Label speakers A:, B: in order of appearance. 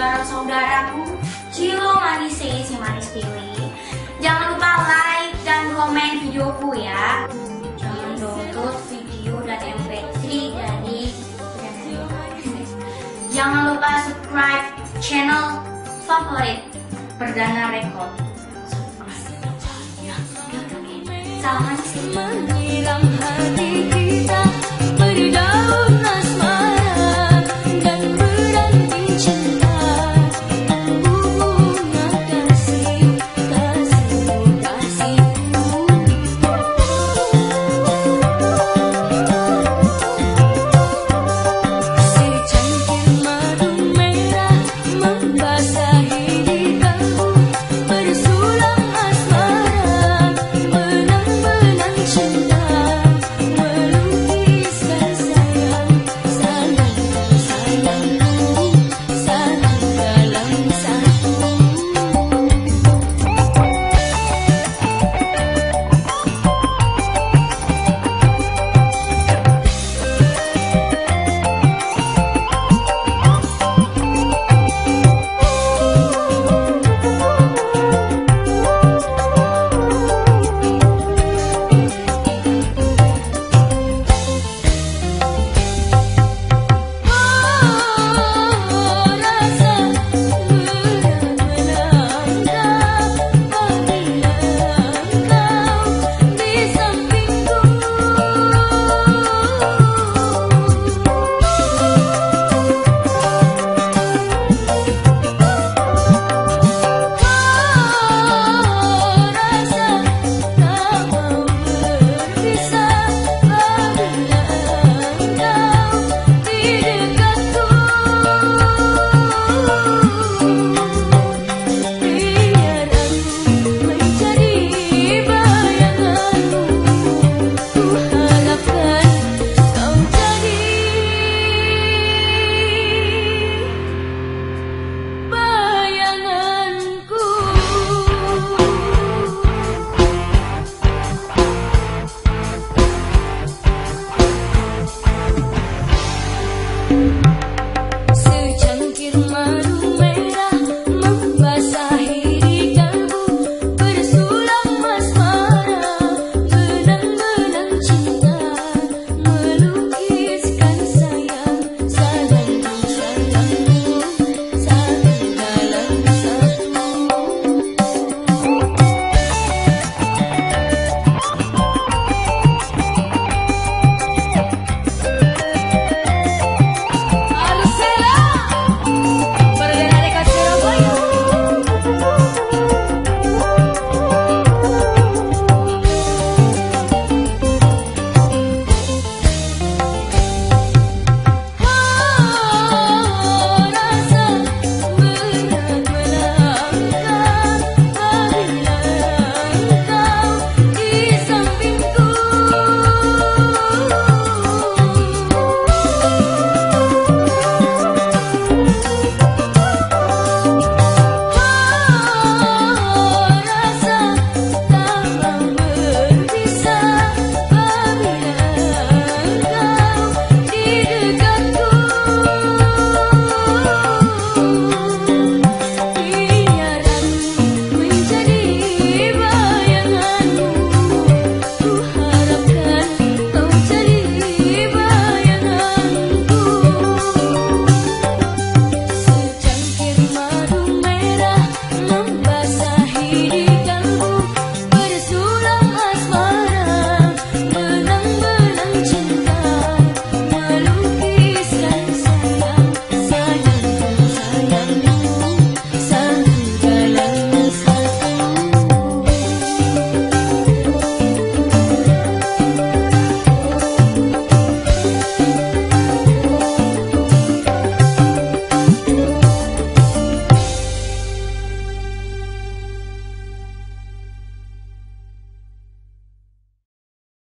A: saudara-saudaraku, Cilo Manis si Manis Pilih. Jangan lupa like dan komen videoku ya. Jangan iya download video dan MP3 dari iya. Jangan lupa subscribe channel favorit Perdana Record. Salam ya.
B: ya. ya. manis. hati kita